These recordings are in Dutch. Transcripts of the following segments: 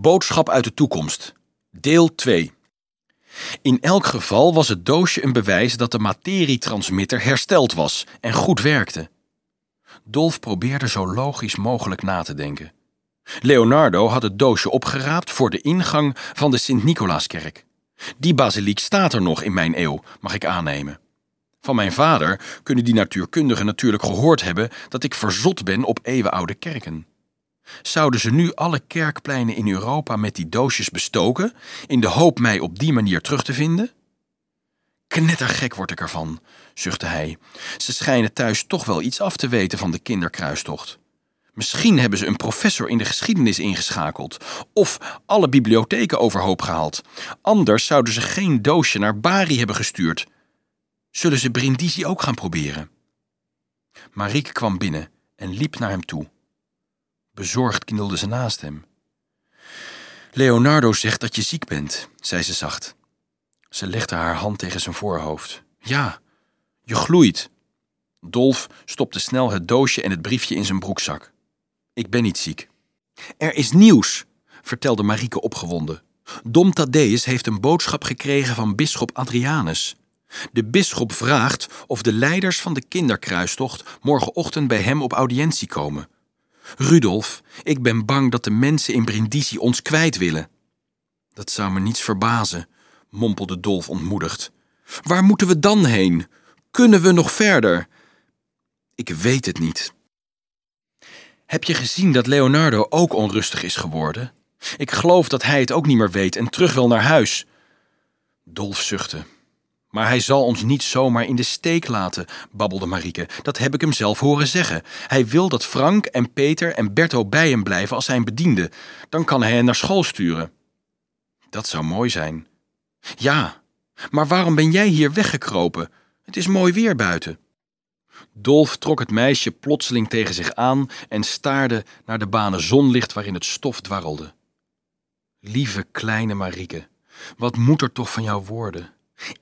Boodschap uit de toekomst. Deel 2. In elk geval was het doosje een bewijs dat de materietransmitter hersteld was en goed werkte. Dolf probeerde zo logisch mogelijk na te denken. Leonardo had het doosje opgeraapt voor de ingang van de Sint-Nicolaaskerk. Die basiliek staat er nog in mijn eeuw, mag ik aannemen. Van mijn vader kunnen die natuurkundigen natuurlijk gehoord hebben dat ik verzot ben op eeuwenoude kerken. Zouden ze nu alle kerkpleinen in Europa met die doosjes bestoken, in de hoop mij op die manier terug te vinden? Knettergek word ik ervan, zuchtte hij. Ze schijnen thuis toch wel iets af te weten van de kinderkruistocht. Misschien hebben ze een professor in de geschiedenis ingeschakeld of alle bibliotheken overhoop gehaald. Anders zouden ze geen doosje naar Bari hebben gestuurd. Zullen ze Brindisi ook gaan proberen? Marieke kwam binnen en liep naar hem toe. Bezorgd knielde ze naast hem. Leonardo zegt dat je ziek bent, zei ze zacht. Ze legde haar hand tegen zijn voorhoofd. Ja, je gloeit. Dolf stopte snel het doosje en het briefje in zijn broekzak. Ik ben niet ziek. Er is nieuws, vertelde Marieke opgewonden. Dom Thaddeus heeft een boodschap gekregen van bisschop Adrianus. De bisschop vraagt of de leiders van de kinderkruistocht morgenochtend bij hem op audiëntie komen. Rudolf, ik ben bang dat de mensen in Brindisi ons kwijt willen. Dat zou me niets verbazen, mompelde Dolf ontmoedigd. Waar moeten we dan heen? Kunnen we nog verder? Ik weet het niet. Heb je gezien dat Leonardo ook onrustig is geworden? Ik geloof dat hij het ook niet meer weet en terug wil naar huis. Dolf zuchtte. Maar hij zal ons niet zomaar in de steek laten, babbelde Marieke. Dat heb ik hem zelf horen zeggen. Hij wil dat Frank en Peter en Berto bij hem blijven als zijn bediende. Dan kan hij hen naar school sturen. Dat zou mooi zijn. Ja, maar waarom ben jij hier weggekropen? Het is mooi weer buiten. Dolf trok het meisje plotseling tegen zich aan en staarde naar de banen zonlicht waarin het stof dwarrelde. Lieve kleine Marieke, wat moet er toch van jou worden?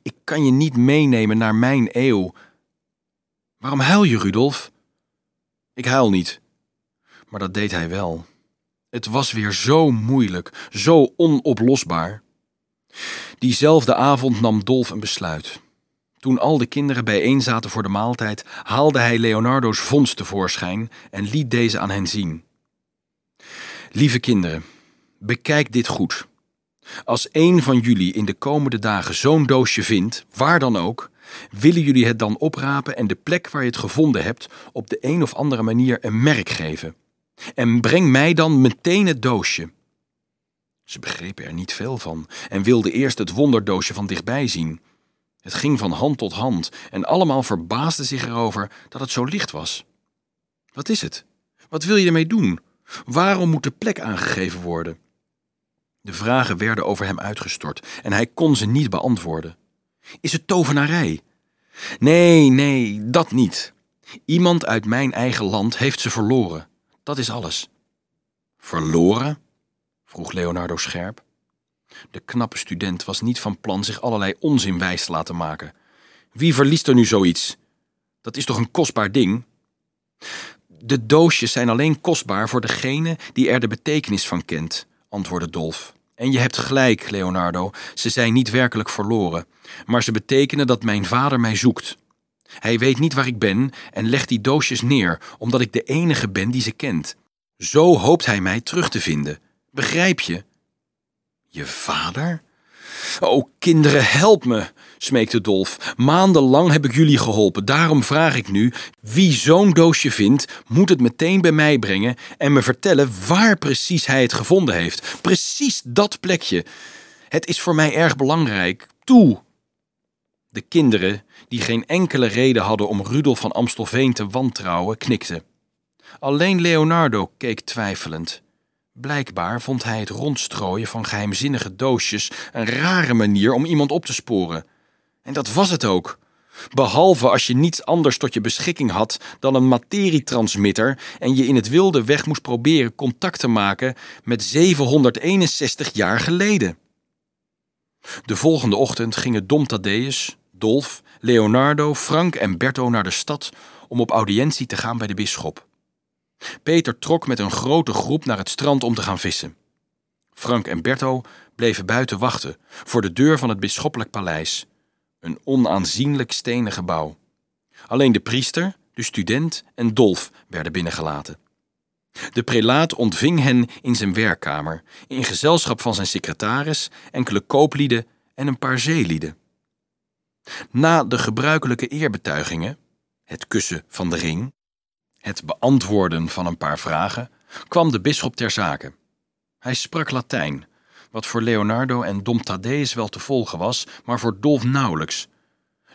Ik kan je niet meenemen naar mijn eeuw. Waarom huil je, Rudolf? Ik huil niet. Maar dat deed hij wel. Het was weer zo moeilijk, zo onoplosbaar. Diezelfde avond nam Dolf een besluit. Toen al de kinderen bijeen zaten voor de maaltijd, haalde hij Leonardo's vondst tevoorschijn en liet deze aan hen zien. Lieve kinderen, bekijk dit goed. Als een van jullie in de komende dagen zo'n doosje vindt, waar dan ook, willen jullie het dan oprapen en de plek waar je het gevonden hebt op de een of andere manier een merk geven. En breng mij dan meteen het doosje. Ze begrepen er niet veel van en wilden eerst het wonderdoosje van dichtbij zien. Het ging van hand tot hand en allemaal verbaasden zich erover dat het zo licht was. Wat is het? Wat wil je ermee doen? Waarom moet de plek aangegeven worden? De vragen werden over hem uitgestort en hij kon ze niet beantwoorden. Is het tovenarij? Nee, nee, dat niet. Iemand uit mijn eigen land heeft ze verloren. Dat is alles. Verloren? vroeg Leonardo scherp. De knappe student was niet van plan zich allerlei onzin wijs te laten maken. Wie verliest er nu zoiets? Dat is toch een kostbaar ding? De doosjes zijn alleen kostbaar voor degene die er de betekenis van kent, antwoordde Dolf. En je hebt gelijk, Leonardo, ze zijn niet werkelijk verloren, maar ze betekenen dat mijn vader mij zoekt. Hij weet niet waar ik ben en legt die doosjes neer, omdat ik de enige ben die ze kent. Zo hoopt hij mij terug te vinden. Begrijp je? Je vader? O, kinderen, help me, smeekte Dolf. Maandenlang heb ik jullie geholpen. Daarom vraag ik nu: wie zo'n doosje vindt, moet het meteen bij mij brengen en me vertellen waar precies hij het gevonden heeft. Precies dat plekje. Het is voor mij erg belangrijk. Toe! De kinderen, die geen enkele reden hadden om Rudolf van Amstelveen te wantrouwen, knikten. Alleen Leonardo keek twijfelend. Blijkbaar vond hij het rondstrooien van geheimzinnige doosjes een rare manier om iemand op te sporen. En dat was het ook. Behalve als je niets anders tot je beschikking had dan een materietransmitter en je in het wilde weg moest proberen contact te maken met 761 jaar geleden. De volgende ochtend gingen Dom Thaddeus, Dolf, Leonardo, Frank en Berto naar de stad om op audiëntie te gaan bij de bisschop. Peter trok met een grote groep naar het strand om te gaan vissen. Frank en Berto bleven buiten wachten voor de deur van het bisschoppelijk paleis, een onaanzienlijk stenen gebouw. Alleen de priester, de student en Dolf werden binnengelaten. De prelaat ontving hen in zijn werkkamer, in gezelschap van zijn secretaris, enkele kooplieden en een paar zeelieden. Na de gebruikelijke eerbetuigingen, het kussen van de ring, het beantwoorden van een paar vragen, kwam de bisschop ter zake. Hij sprak Latijn, wat voor Leonardo en Dom Thaddeus wel te volgen was, maar voor Dolf nauwelijks.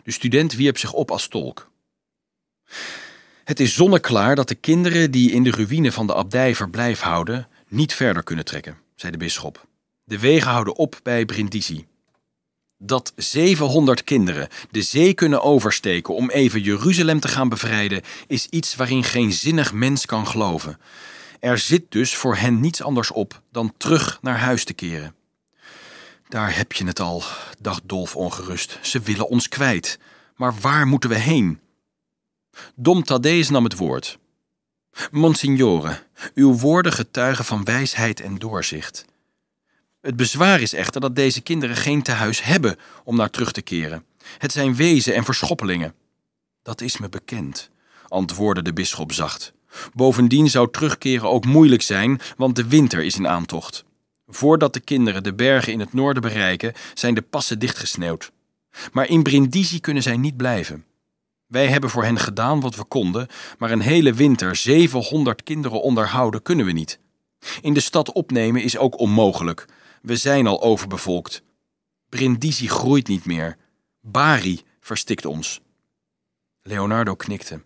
De student wierp zich op als tolk. Het is zonneklaar dat de kinderen die in de ruïne van de abdij verblijf houden, niet verder kunnen trekken, zei de bisschop. De wegen houden op bij Brindisi. Dat 700 kinderen de zee kunnen oversteken om even Jeruzalem te gaan bevrijden, is iets waarin geen zinnig mens kan geloven. Er zit dus voor hen niets anders op dan terug naar huis te keren. Daar heb je het al, dacht Dolf ongerust. Ze willen ons kwijt. Maar waar moeten we heen? Dom Thaddeus nam het woord. Monsignore, uw woorden getuigen van wijsheid en doorzicht. Het bezwaar is echter dat deze kinderen geen tehuis hebben om naar terug te keren. Het zijn wezen en verschoppelingen. Dat is me bekend, antwoordde de bisschop zacht. Bovendien zou terugkeren ook moeilijk zijn, want de winter is in aantocht. Voordat de kinderen de bergen in het noorden bereiken, zijn de passen dichtgesneeuwd. Maar in Brindisi kunnen zij niet blijven. Wij hebben voor hen gedaan wat we konden, maar een hele winter 700 kinderen onderhouden kunnen we niet. In de stad opnemen is ook onmogelijk. We zijn al overbevolkt. Brindisi groeit niet meer. Bari verstikt ons. Leonardo knikte.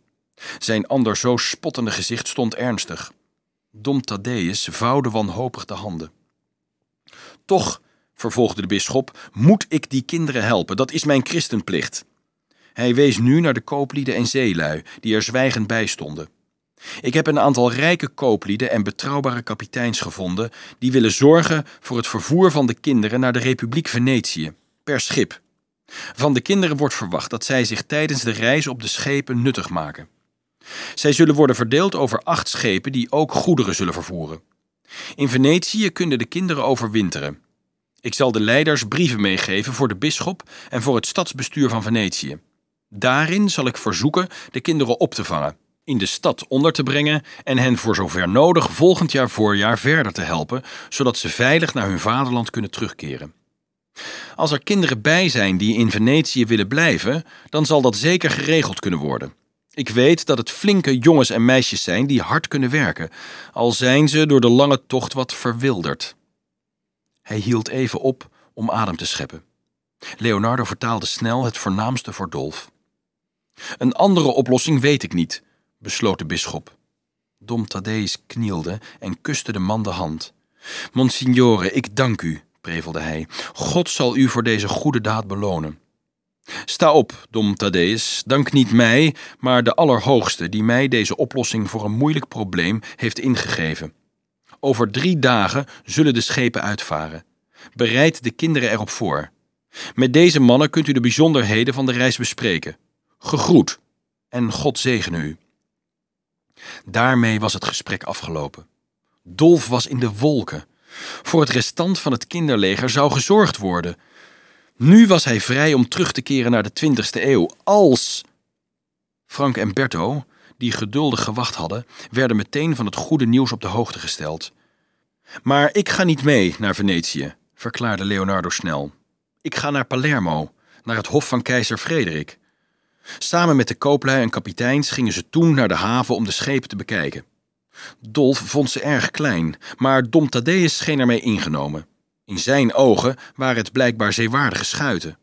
Zijn ander zo spottende gezicht stond ernstig. Dom Thaddeus vouwde wanhopig de handen. Toch, vervolgde de bisschop, moet ik die kinderen helpen. Dat is mijn christenplicht. Hij wees nu naar de kooplieden en zeelui, die er zwijgend bij stonden. Ik heb een aantal rijke kooplieden en betrouwbare kapiteins gevonden die willen zorgen voor het vervoer van de kinderen naar de Republiek Venetië, per schip. Van de kinderen wordt verwacht dat zij zich tijdens de reis op de schepen nuttig maken. Zij zullen worden verdeeld over acht schepen die ook goederen zullen vervoeren. In Venetië kunnen de kinderen overwinteren. Ik zal de leiders brieven meegeven voor de bisschop en voor het stadsbestuur van Venetië. Daarin zal ik verzoeken de kinderen op te vangen, in de stad onder te brengen en hen voor zover nodig volgend jaar voorjaar verder te helpen, zodat ze veilig naar hun vaderland kunnen terugkeren. Als er kinderen bij zijn die in Venetië willen blijven, dan zal dat zeker geregeld kunnen worden. Ik weet dat het flinke jongens en meisjes zijn die hard kunnen werken, al zijn ze door de lange tocht wat verwilderd. Hij hield even op om adem te scheppen. Leonardo vertaalde snel het voornaamste voor Dolf. Een andere oplossing weet ik niet, besloot de bisschop. Dom Thaddeus knielde en kuste de man de hand. Monsignore, ik dank u, prevelde hij. God zal u voor deze goede daad belonen. Sta op, dom Thaddeus, dank niet mij, maar de Allerhoogste die mij deze oplossing voor een moeilijk probleem heeft ingegeven. Over drie dagen zullen de schepen uitvaren. Bereid de kinderen erop voor. Met deze mannen kunt u de bijzonderheden van de reis bespreken. Gegroet en God zegene u. Daarmee was het gesprek afgelopen. Dolf was in de wolken. Voor het restant van het kinderleger zou gezorgd worden. Nu was hij vrij om terug te keren naar de 20e eeuw, als. Frank en Berto, die geduldig gewacht hadden, werden meteen van het goede nieuws op de hoogte gesteld. Maar ik ga niet mee naar Venetië, verklaarde Leonardo snel. Ik ga naar Palermo, naar het hof van keizer Frederik. Samen met de kooplui en kapiteins gingen ze toen naar de haven om de schepen te bekijken. Dolf vond ze erg klein, maar Dom Thaddeus scheen ermee ingenomen. In zijn ogen waren het blijkbaar zeewaardige schuiten.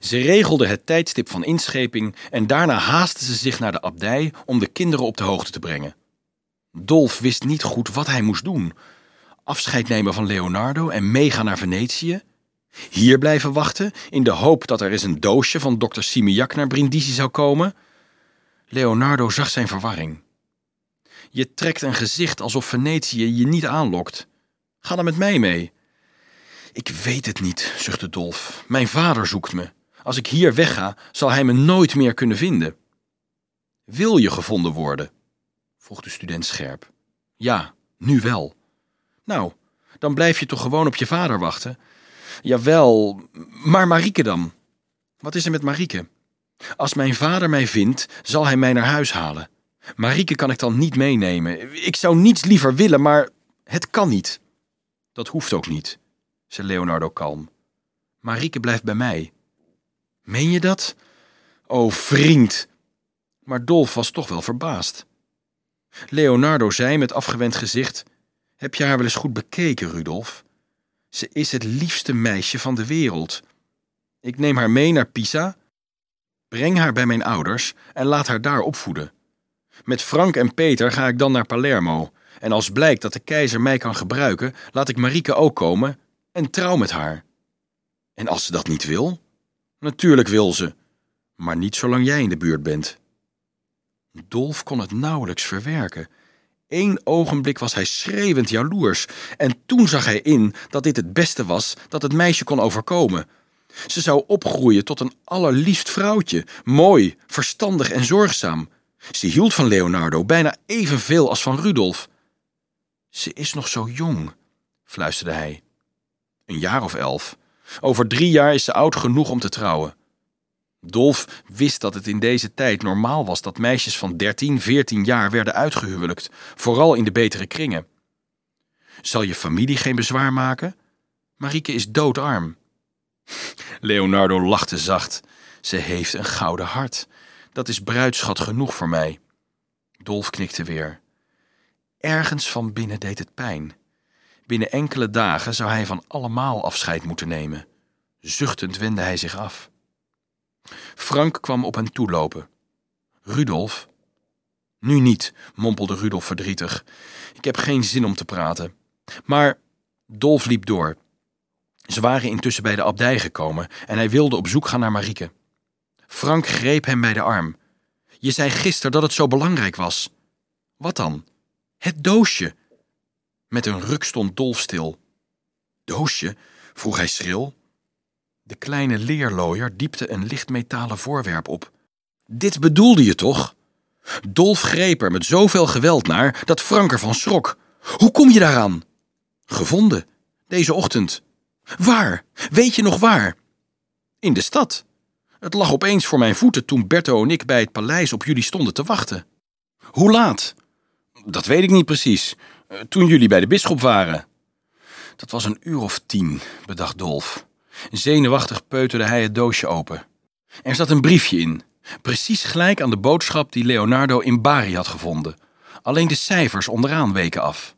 Ze regelden het tijdstip van inscheping en daarna haastten ze zich naar de abdij om de kinderen op de hoogte te brengen. Dolf wist niet goed wat hij moest doen. Afscheid nemen van Leonardo en meegaan naar Venetië? Hier blijven wachten in de hoop dat er eens een doosje van dokter Simiak naar Brindisi zou komen? Leonardo zag zijn verwarring. Je trekt een gezicht alsof Venetië je niet aanlokt. Ga dan met mij mee. Ik weet het niet, zuchtte Dolf. Mijn vader zoekt me. Als ik hier wegga, zal hij me nooit meer kunnen vinden. Wil je gevonden worden? vroeg de student scherp. Ja, nu wel. Nou, Dan blijf je toch gewoon op je vader wachten? Jawel, maar Marieke dan? Wat is er met Marieke? Als mijn vader mij vindt, zal hij mij naar huis halen. Marieke kan ik dan niet meenemen. Ik zou niets liever willen, maar het kan niet. Dat hoeft ook niet, zei Leonardo kalm. Marieke blijft bij mij. Meen je dat? O, vriend! Maar Dolf was toch wel verbaasd. Leonardo zei met afgewend gezicht: Heb je haar wel eens goed bekeken, Rudolf? Ze is het liefste meisje van de wereld. Ik neem haar mee naar Pisa, breng haar bij mijn ouders en laat haar daar opvoeden. Met Frank en Peter ga ik dan naar Palermo. En als blijkt dat de keizer mij kan gebruiken, laat ik Marieke ook komen en trouw met haar. En als ze dat niet wil? Natuurlijk wil ze, maar niet zolang jij in de buurt bent. Dolf kon het nauwelijks verwerken. Eén ogenblik was hij schreeuwend jaloers, en toen zag hij in dat dit het beste was dat het meisje kon overkomen. Ze zou opgroeien tot een allerliefst vrouwtje, mooi, verstandig en zorgzaam. Ze hield van Leonardo bijna evenveel als van Rudolf. Ze is nog zo jong, fluisterde hij. Een jaar of elf. Over drie jaar is ze oud genoeg om te trouwen. Dolf wist dat het in deze tijd normaal was dat meisjes van 13, 14 jaar werden uitgehuwelijkt, vooral in de betere kringen. Zal je familie geen bezwaar maken? Marieke is doodarm. Leonardo lachte zacht. Ze heeft een gouden hart. Dat is bruidschat genoeg voor mij. Dolf knikte weer. Ergens van binnen deed het pijn. Binnen enkele dagen zou hij van allemaal afscheid moeten nemen. Zuchtend wendde hij zich af. Frank kwam op hen toelopen. Rudolf? Nu niet, mompelde Rudolf verdrietig. Ik heb geen zin om te praten. Maar Dolf liep door. Ze waren intussen bij de abdij gekomen en hij wilde op zoek gaan naar Marieke. Frank greep hem bij de arm. Je zei gisteren dat het zo belangrijk was. Wat dan? Het doosje. Met een ruk stond Dolf stil. Doosje? vroeg hij schril. De kleine leerlooier diepte een lichtmetalen voorwerp op. Dit bedoelde je toch? Dolf greep er met zoveel geweld naar dat Frank ervan schrok. Hoe kom je daaraan? Gevonden, deze ochtend. Waar? Weet je nog waar? In de stad. Het lag opeens voor mijn voeten toen Berto en ik bij het paleis op jullie stonden te wachten. Hoe laat? Dat weet ik niet precies. Eh, toen jullie bij de bisschop waren. Dat was een uur of tien, bedacht Dolf. Zenuwachtig peuterde hij het doosje open. Er zat een briefje in, precies gelijk aan de boodschap die Leonardo in Bari had gevonden. Alleen de cijfers onderaan weken af.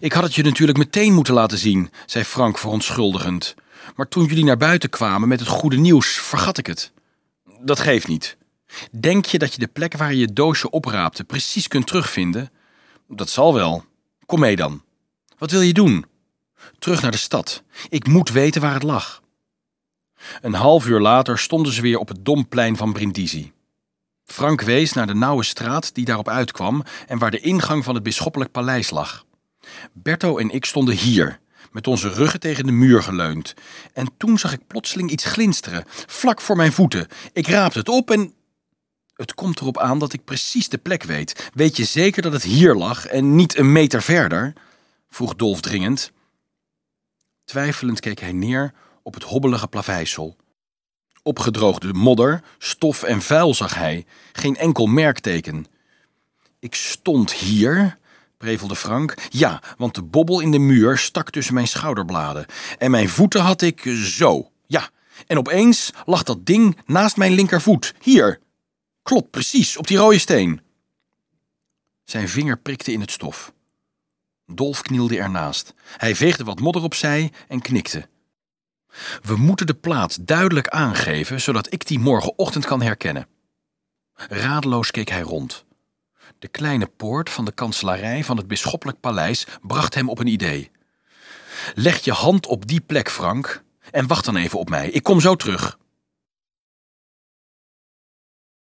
Ik had het je natuurlijk meteen moeten laten zien, zei Frank verontschuldigend. Maar toen jullie naar buiten kwamen met het goede nieuws, vergat ik het. Dat geeft niet. Denk je dat je de plek waar je je doosje opraapte precies kunt terugvinden? Dat zal wel. Kom mee dan. Wat wil je doen? Terug naar de stad. Ik moet weten waar het lag. Een half uur later stonden ze weer op het domplein van Brindisi. Frank wees naar de nauwe straat die daarop uitkwam en waar de ingang van het bisschoppelijk paleis lag. Berto en ik stonden hier, met onze ruggen tegen de muur geleund. En toen zag ik plotseling iets glinsteren, vlak voor mijn voeten. Ik raapte het op en. Het komt erop aan dat ik precies de plek weet. Weet je zeker dat het hier lag en niet een meter verder? vroeg Dolf dringend. Twijfelend keek hij neer op het hobbelige plaveisel. Opgedroogde modder, stof en vuil zag hij, geen enkel merkteken. Ik stond hier, prevelde Frank. Ja, want de bobbel in de muur stak tussen mijn schouderbladen. En mijn voeten had ik zo. Ja, en opeens lag dat ding naast mijn linkervoet. Hier. Klopt, precies, op die rode steen. Zijn vinger prikte in het stof. Dolf knielde ernaast. Hij veegde wat modder opzij en knikte. We moeten de plaats duidelijk aangeven, zodat ik die morgenochtend kan herkennen. Radeloos keek hij rond. De kleine poort van de kanselarij van het bisschoppelijk paleis bracht hem op een idee. Leg je hand op die plek, Frank, en wacht dan even op mij. Ik kom zo terug.